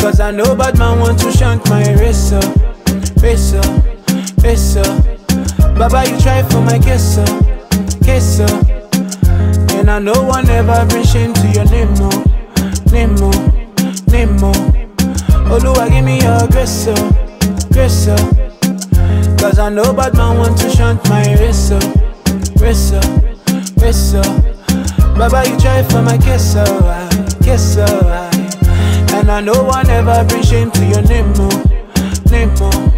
Cause I know bad man want to shank my race up, race up, race up. Baba, you try for my kiss up, kiss. And I know I never bring shame to your name, no. Give me your grace, grace, oh. Cause I know bad man want to shank my wrist up, wrist up. Baba, you try for my kiss, oh, I, kiss, oh, I. And I know one never bring shame to your name, oh, name, oh,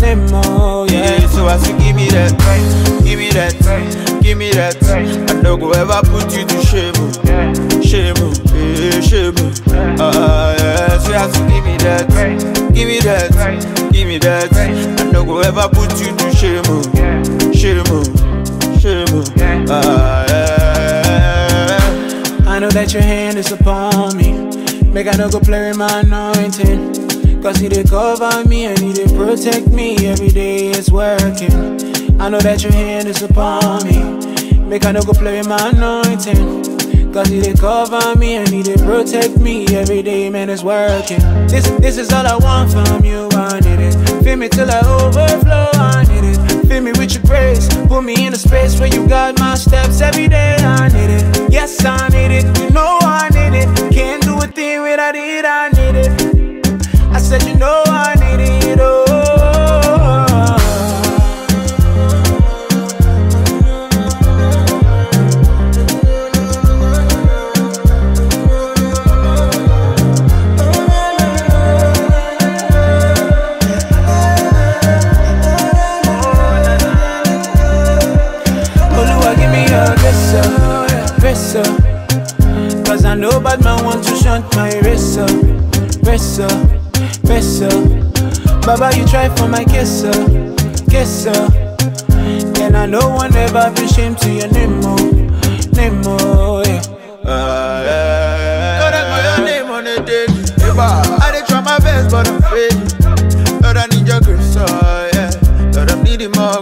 name, oh, yeah. Yeah, so as you give me that, give me that, give me that. I no go ever put you to shame, oh. shame, oh, eh, shame. oh. Ah, yeah, so give me that, give me that. I no go ever put you to shame, oh. shame, oh, shame. oh. Ah, yeah. I know that your hand is upon me. Make I no go play with my anointing. Cause he did cover me and he did protect me every day it's working. I know that your hand is upon me. Make I no go play with my anointing. Cause he did cover me and he did protect me every day, man, it's working. This this is all I want from you, I need it. Feel me till I overflow, I need it. Fill me with your grace. Put me in a space where you guide my steps every day. I need it. Yes, I need it. You know I need it. Can't do a thing without it. I Cause bad man want to shunt my wrist, oh, wrist, oh, wrist, oh. Baba, you try for my kiss, oh, kiss, oh. And I know one ever bring shame to your name, oh, name, oh, yeah. Ah, yeah. Call your name on the day. I dey try my best, but I'm failing. Lord, I need your grace, oh yeah. Lord, I'm needing more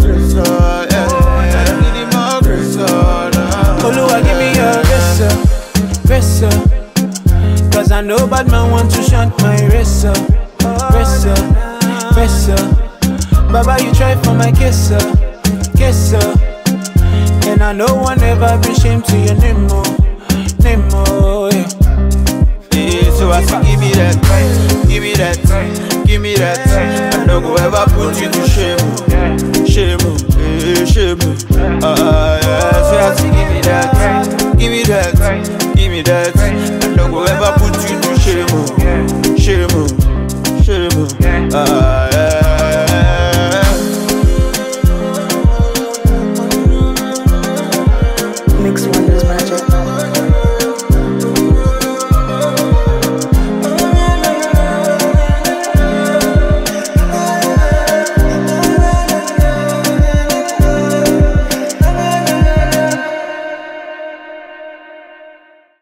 grace, oh yeah. I'm more grace, oh Lord. Oluwa, give me your grace, oh, grace, oh. Cause I know bad man want to shunt my wrist, oh, oh, oh. Baba, you try for my kiss, oh, kiss, oh. And I know one ever bring shame to your name, oh, name, oh, yeah. Yeah, so as you give me that, give me that, give me that. I no go ever put you to shame, I no go ever put you to shame, shame, shame. Ah,